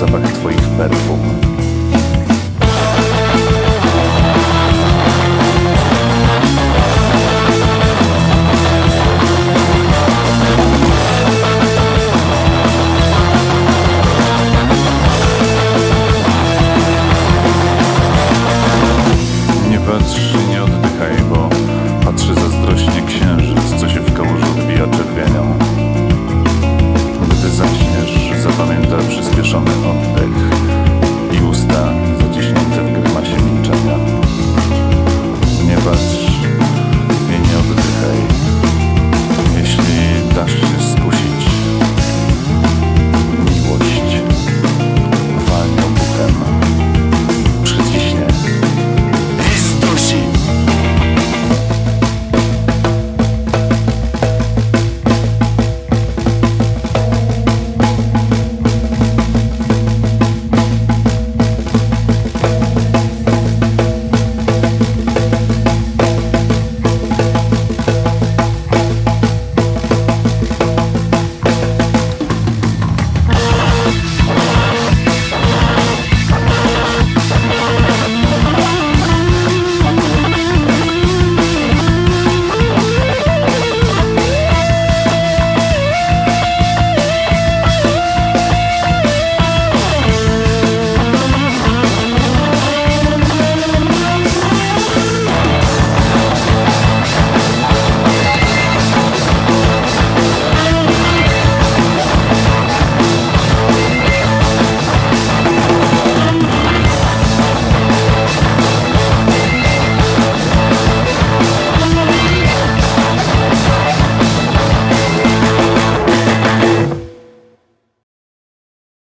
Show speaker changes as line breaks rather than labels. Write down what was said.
zapach Twoich perfum